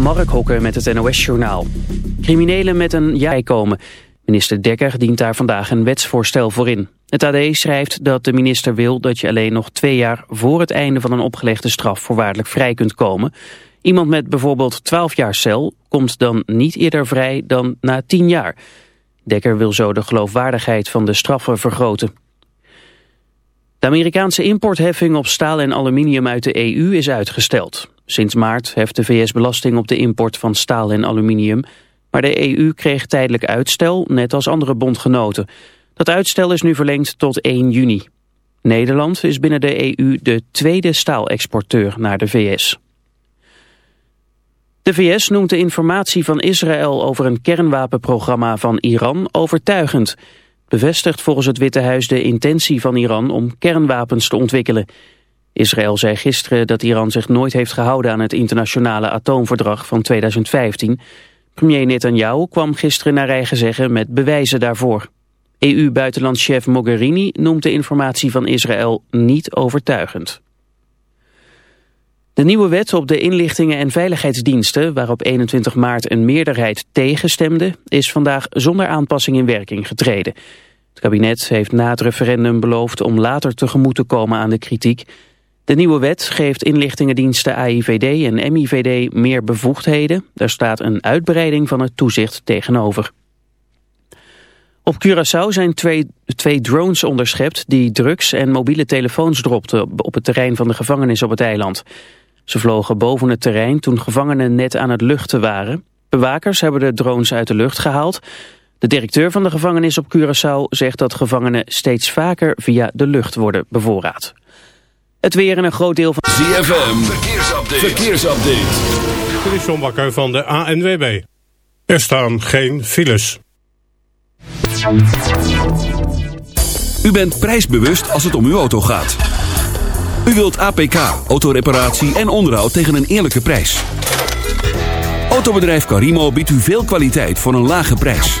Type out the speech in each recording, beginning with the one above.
Mark Hokker met het NOS-journaal. Criminelen met een jij komen. Minister Dekker dient daar vandaag een wetsvoorstel voor in. Het AD schrijft dat de minister wil dat je alleen nog twee jaar voor het einde van een opgelegde straf voorwaardelijk vrij kunt komen. Iemand met bijvoorbeeld 12 jaar cel komt dan niet eerder vrij dan na 10 jaar. Dekker wil zo de geloofwaardigheid van de straffen vergroten. De Amerikaanse importheffing op staal en aluminium uit de EU is uitgesteld. Sinds maart heft de VS belasting op de import van staal en aluminium. Maar de EU kreeg tijdelijk uitstel, net als andere bondgenoten. Dat uitstel is nu verlengd tot 1 juni. Nederland is binnen de EU de tweede staalexporteur naar de VS. De VS noemt de informatie van Israël over een kernwapenprogramma van Iran overtuigend. Bevestigt volgens het Witte Huis de intentie van Iran om kernwapens te ontwikkelen. Israël zei gisteren dat Iran zich nooit heeft gehouden aan het internationale atoomverdrag van 2015. Premier Netanyahu kwam gisteren naar eigen zeggen met bewijzen daarvoor. EU-buitenlandschef Mogherini noemt de informatie van Israël niet overtuigend. De nieuwe wet op de inlichtingen en veiligheidsdiensten, waarop 21 maart een meerderheid tegenstemde, is vandaag zonder aanpassing in werking getreden. Het kabinet heeft na het referendum beloofd om later tegemoet te komen aan de kritiek. De nieuwe wet geeft inlichtingendiensten AIVD en MIVD meer bevoegdheden. Daar staat een uitbreiding van het toezicht tegenover. Op Curaçao zijn twee, twee drones onderschept die drugs en mobiele telefoons dropten op het terrein van de gevangenis op het eiland. Ze vlogen boven het terrein toen gevangenen net aan het luchten waren. Bewakers hebben de drones uit de lucht gehaald. De directeur van de gevangenis op Curaçao zegt dat gevangenen steeds vaker via de lucht worden bevoorraad. Het weer in een groot deel van... ZFM, verkeersupdate. verkeersupdate. Dit is John Bakker van de ANWB. Er staan geen files. U bent prijsbewust als het om uw auto gaat. U wilt APK, autoreparatie en onderhoud tegen een eerlijke prijs. Autobedrijf Carimo biedt u veel kwaliteit voor een lage prijs.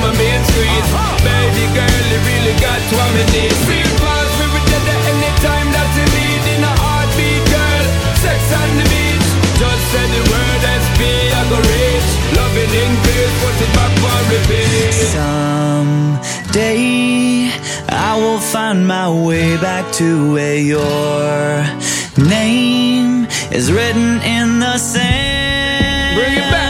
my main street Baby girl, you really got what me need Feel fast, we were dead at any time that you need In a heartbeat, girl, sex on the beach. Just say the word SP, I go rich. Loving in peace, put it back for repeat. Someday I will find my way back to where your name is written in the sand. Bring it back.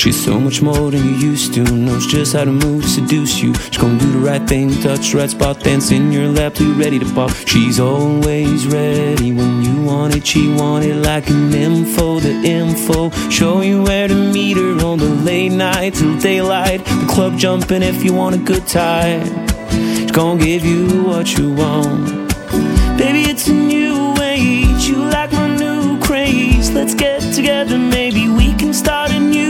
She's so much more than you used to. Knows just how to move, seduce you. She's gonna do the right thing, touch the right spot Dance in your lap you're ready to pop. She's always ready when you want it. She want it like an info, the info Show you where to meet her on the late night till daylight. The club jumping if you want a good time. She's gonna give you what you want. Baby, it's a new age. You like my new craze. Let's get together, maybe we can start a new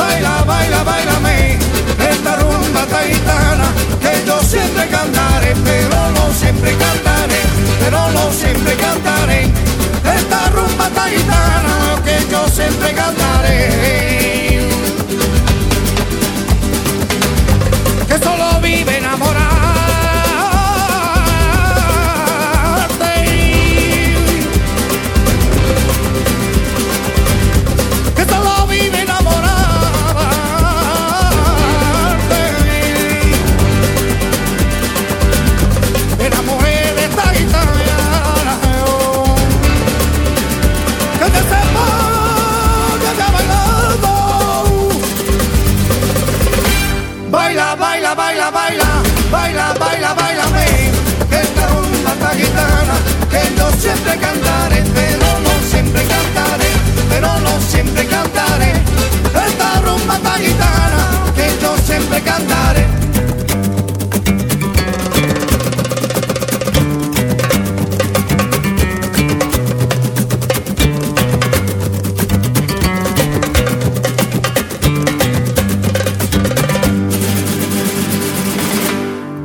baila, baila, bailame, esta rumba taitana que yo siempre cantaré, pero no siempre cantaré, pero no siempre cantaré. Esta rumba taitana que yo siempre cantaré. Que solo vive enamorarte. Que yo siempre cantaré, pero no siempre cantaré, pero no siempre cantaré. Esta rumba esta gitana, que yo siempre cantaré.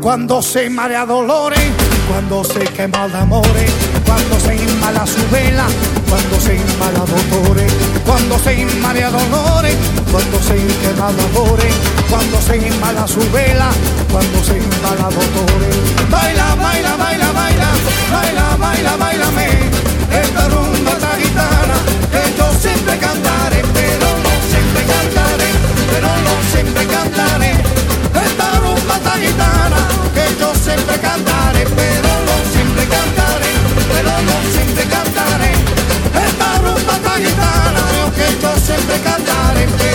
Cuando se marea dolores, cuando se quema el amore, cuando se inmala su vela, cuando se inmala dolore, cuando se inmala dolore, cuando se quema el amore, cuando se inmala su vela, cuando se inmala dolore. Baila, baila, baila, baila, baila, baila, baila, esta rumba, esta guitarra, que yo siempre cantaré, pero no siempre cantaré, pero no siempre cantaré, esta rumba, esta guitarra, que yo siempre cantaré. pero no siempre cantaré, pero no siempre cantaré. Esta rumba tan yo que yo siempre cantaré.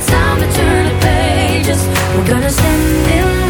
it's time to turn the pages. We're gonna stand in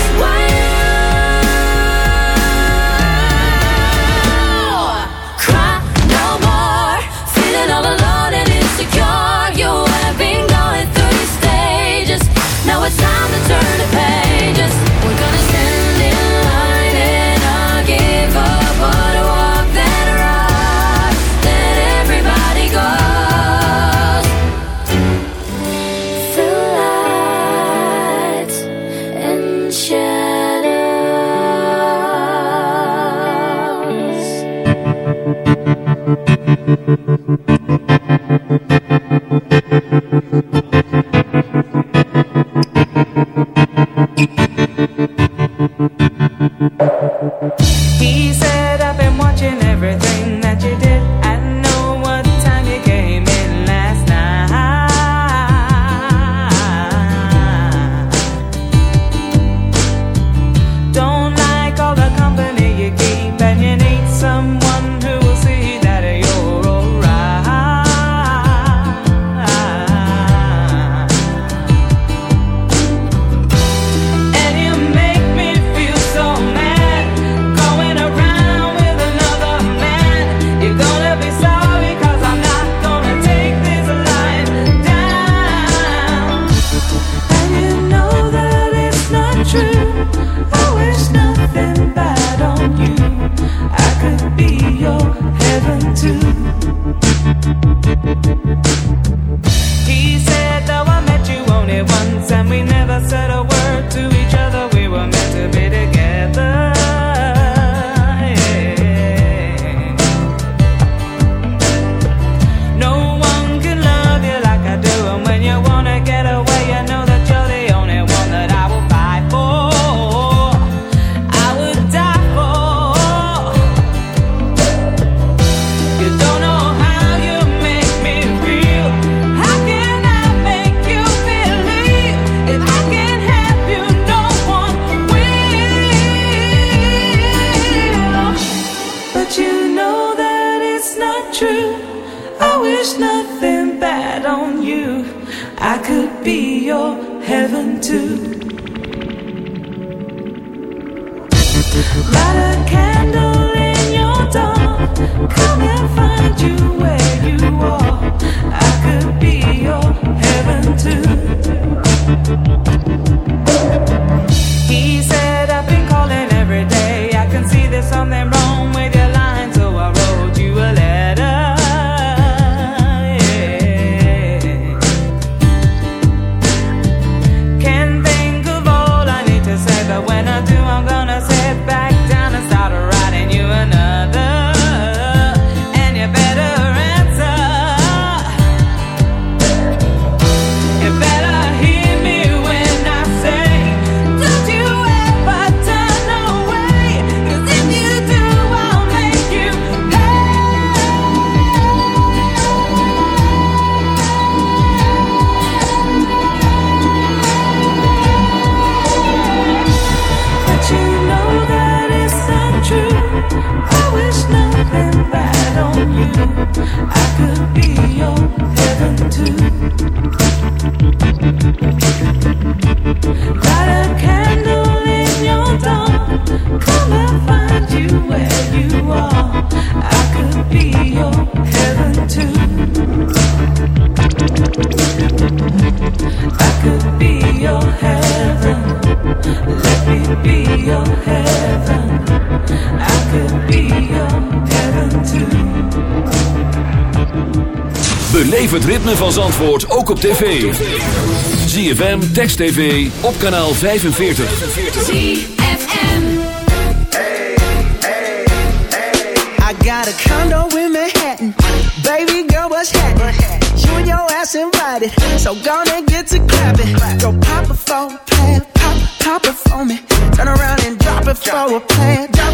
Mm-hmm. I Beleef het ritme van Zandvoort ook op tv. ZFM, Text TV, op kanaal 45. I got a condo in Manhattan. Baby girl, what's happening? You and your ass invited. So gonna get to clapping. Go pop it for a plan. Pop, pop it for me. Turn around and drop it for a plan. Drop,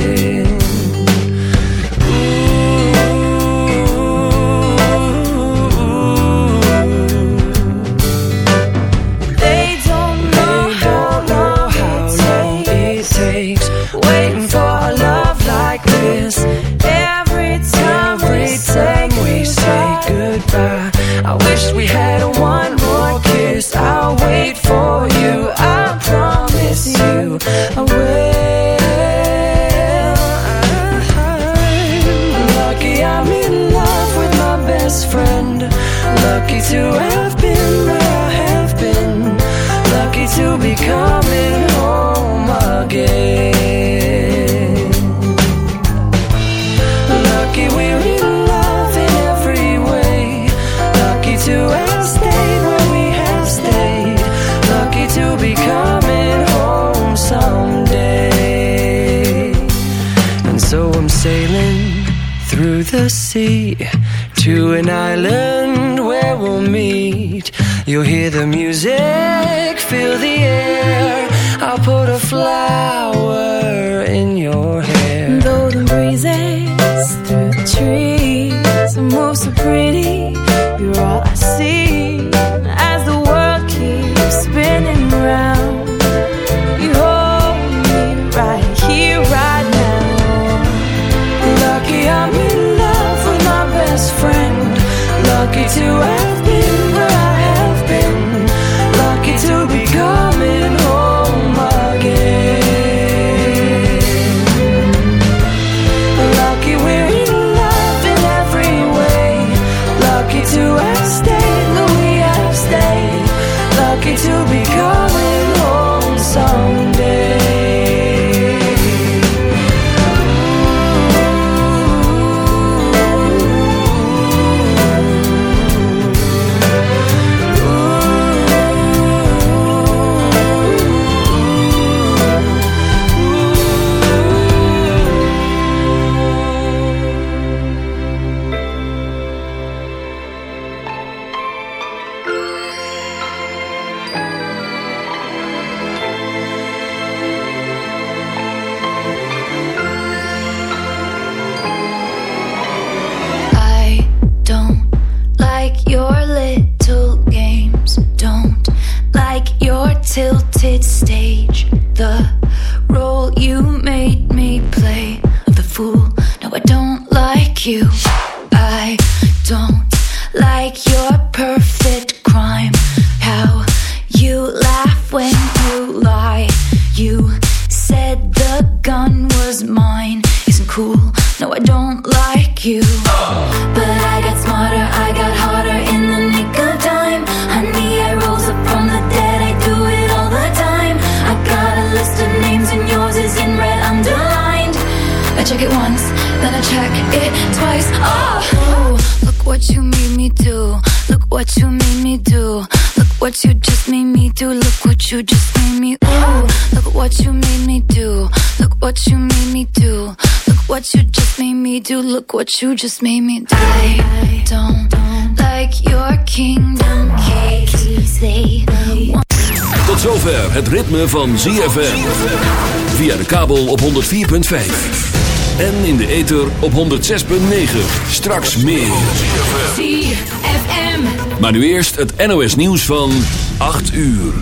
you just made me die. Don't, like your kingdom keys. Tot zover het ritme van ZFM. Via de kabel op 104.5. En in de ether op 106.9. Straks meer. ZFM. Maar nu eerst het NOS nieuws van 8 uur.